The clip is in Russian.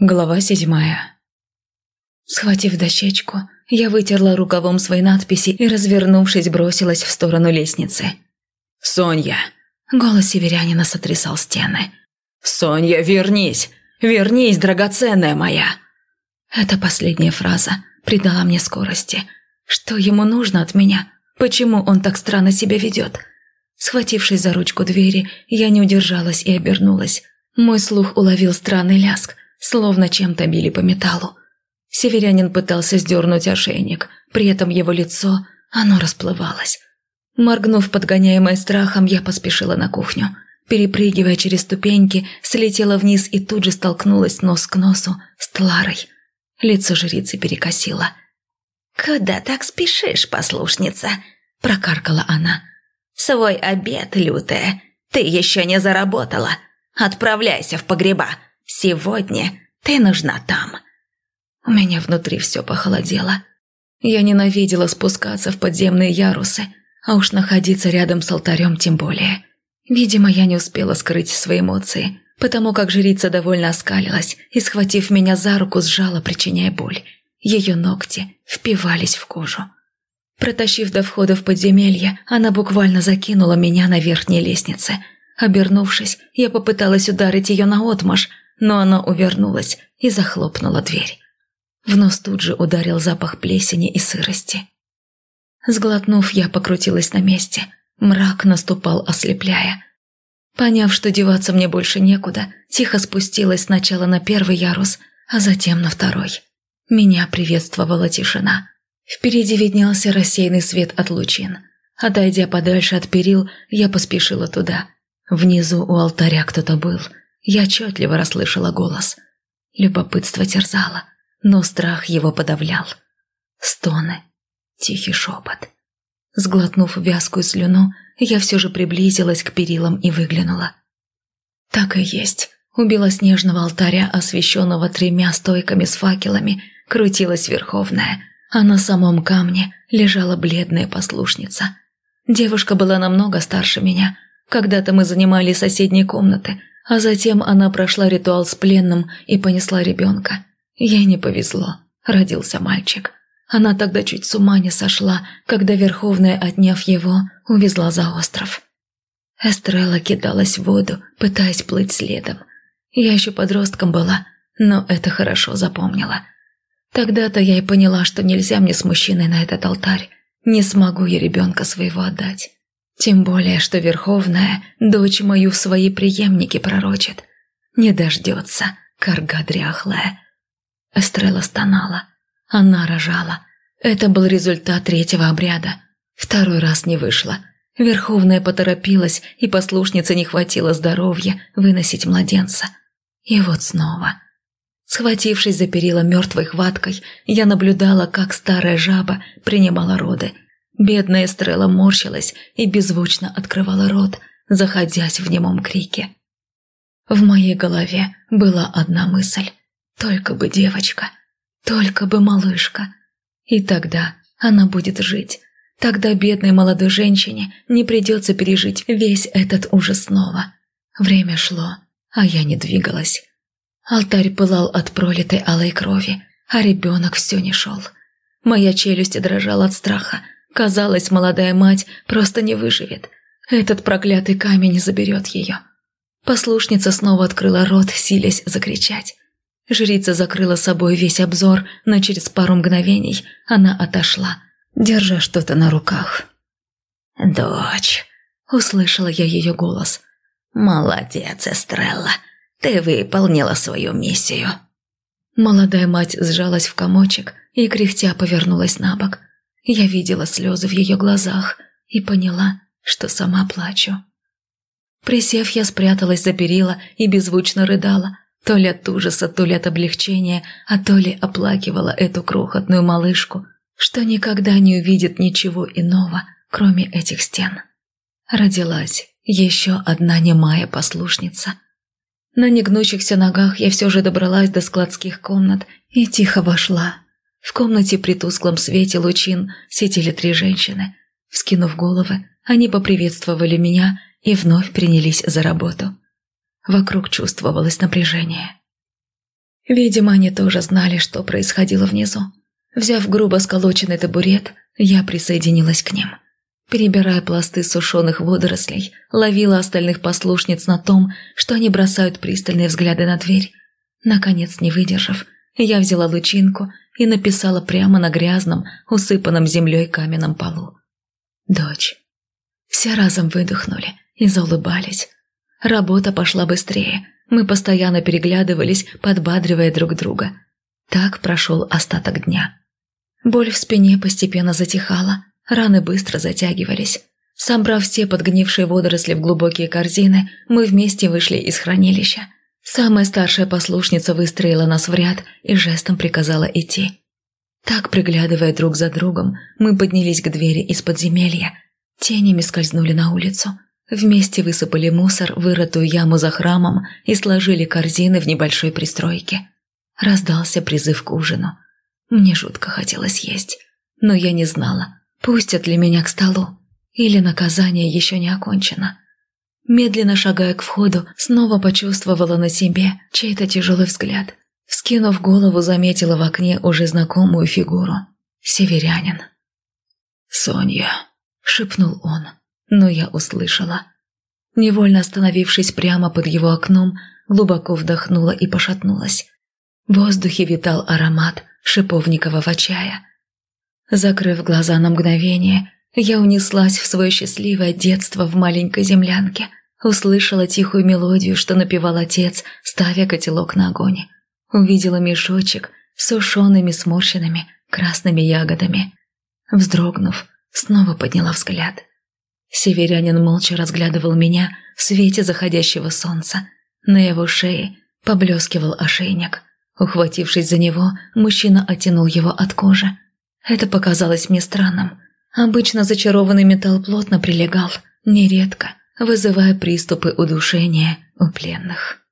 Глава седьмая. Схватив дощечку, я вытерла рукавом свои надписи и, развернувшись, бросилась в сторону лестницы. «Соня!» – голос северянина сотрясал стены. «Соня, вернись! Вернись, драгоценная моя!» Эта последняя фраза придала мне скорости. Что ему нужно от меня? Почему он так странно себя ведет? Схватившись за ручку двери, я не удержалась и обернулась. Мой слух уловил странный ляск – словно чем-то били по металлу. Северянин пытался сдернуть ошейник, при этом его лицо, оно расплывалось. Моргнув, подгоняемой страхом, я поспешила на кухню. Перепрыгивая через ступеньки, слетела вниз и тут же столкнулась нос к носу с Тларой. Лицо жрицы перекосило. «Куда так спешишь, послушница?» – прокаркала она. «Свой обед, лютая, ты еще не заработала. Отправляйся в погреба, Сегодня ты нужна там». У меня внутри все похолодело. Я ненавидела спускаться в подземные ярусы, а уж находиться рядом с алтарем тем более. Видимо, я не успела скрыть свои эмоции, потому как жрица довольно оскалилась и, схватив меня за руку, сжала, причиняя боль. Ее ногти впивались в кожу. Протащив до входа в подземелье, она буквально закинула меня на верхней лестнице. Обернувшись, я попыталась ударить ее наотмашь, но она увернулась и захлопнула дверь. В нос тут же ударил запах плесени и сырости. Сглотнув, я покрутилась на месте. Мрак наступал, ослепляя. Поняв, что деваться мне больше некуда, тихо спустилась сначала на первый ярус, а затем на второй. Меня приветствовала тишина. Впереди виднелся рассеянный свет от лучин. Отойдя подальше от перил, я поспешила туда. Внизу у алтаря кто-то был – я отчетливо расслышала голос. Любопытство терзало, но страх его подавлял. Стоны, тихий шепот. Сглотнув вязкую слюну, я все же приблизилась к перилам и выглянула. Так и есть. У белоснежного алтаря, освещенного тремя стойками с факелами, крутилась Верховная, а на самом камне лежала бледная послушница. Девушка была намного старше меня. Когда-то мы занимали соседние комнаты – а затем она прошла ритуал с пленным и понесла ребенка. Ей не повезло. Родился мальчик. Она тогда чуть с ума не сошла, когда Верховная, отняв его, увезла за остров. Эстрелла кидалась в воду, пытаясь плыть следом. Я еще подростком была, но это хорошо запомнила. Тогда-то я и поняла, что нельзя мне с мужчиной на этот алтарь. Не смогу я ребенка своего отдать. Тем более, что Верховная дочь мою в свои преемники пророчит. Не дождется, корга дряхлая. Эстрелла стонала. Она рожала. Это был результат третьего обряда. Второй раз не вышло. Верховная поторопилась, и послушнице не хватило здоровья выносить младенца. И вот снова. Схватившись за перила мертвой хваткой, я наблюдала, как старая жаба принимала роды – Бедная Эстрелла морщилась и беззвучно открывала рот, заходясь в немом крике. В моей голове была одна мысль. Только бы девочка, только бы малышка. И тогда она будет жить. Тогда бедной молодой женщине не придется пережить весь этот ужас снова. Время шло, а я не двигалась. Алтарь пылал от пролитой алой крови, а ребенок все не шел. Моя челюсть дрожала от страха, Казалось, молодая мать просто не выживет. Этот проклятый камень заберет ее. Послушница снова открыла рот, силясь закричать. Жрица закрыла собой весь обзор, но через пару мгновений она отошла, держа что-то на руках. «Дочь», — услышала я ее голос. «Молодец, Эстрелла, ты выполнила свою миссию». Молодая мать сжалась в комочек и кряхтя повернулась на бок. Я видела слезы в ее глазах и поняла, что сама плачу. Присев, я спряталась за перила и беззвучно рыдала, то ли от ужаса, то ли от облегчения, а то ли оплакивала эту крохотную малышку, что никогда не увидит ничего иного, кроме этих стен. Родилась еще одна немая послушница. На негнущихся ногах я все же добралась до складских комнат и тихо вошла, в комнате при тусклом свете лучин сидели три женщины. Вскинув головы, они поприветствовали меня и вновь принялись за работу. Вокруг чувствовалось напряжение. Видимо, они тоже знали, что происходило внизу. Взяв грубо сколоченный табурет, я присоединилась к ним. Перебирая пласты сушеных водорослей, ловила остальных послушниц на том, что они бросают пристальные взгляды на дверь. Наконец, не выдержав, я взяла лучинку и написала прямо на грязном, усыпанном землей каменном полу. «Дочь». Все разом выдохнули и заулыбались. Работа пошла быстрее. Мы постоянно переглядывались, подбадривая друг друга. Так прошел остаток дня. Боль в спине постепенно затихала, раны быстро затягивались. Собрав все подгнившие водоросли в глубокие корзины, мы вместе вышли из хранилища. Самая старшая послушница выстроила нас в ряд и жестом приказала идти. Так, приглядывая друг за другом, мы поднялись к двери из подземелья. Тенями скользнули на улицу. Вместе высыпали мусор, вырытую яму за храмом и сложили корзины в небольшой пристройке. Раздался призыв к ужину. Мне жутко хотелось есть, но я не знала, пустят ли меня к столу, или наказание еще не окончено. Медленно шагая к входу, снова почувствовала на себе чей-то тяжелый взгляд. Вскинув голову, заметила в окне уже знакомую фигуру. Северянин. «Соня», — шепнул он, но я услышала. Невольно остановившись прямо под его окном, глубоко вдохнула и пошатнулась. В воздухе витал аромат шиповникового чая. Закрыв глаза на мгновение, я унеслась в свое счастливое детство в маленькой землянке, услышала тихую мелодию, что напевал отец, ставя котелок на огонь. Увидела мешочек с сушеными сморщенными красными ягодами. Вздрогнув, снова подняла взгляд. Северянин молча разглядывал меня в свете заходящего солнца. На его шее поблескивал ошейник. Ухватившись за него, мужчина оттянул его от кожи. Это показалось мне странным – Обычно зачарованный металл плотно прилегал, нередко, вызывая приступы удушения у пленных.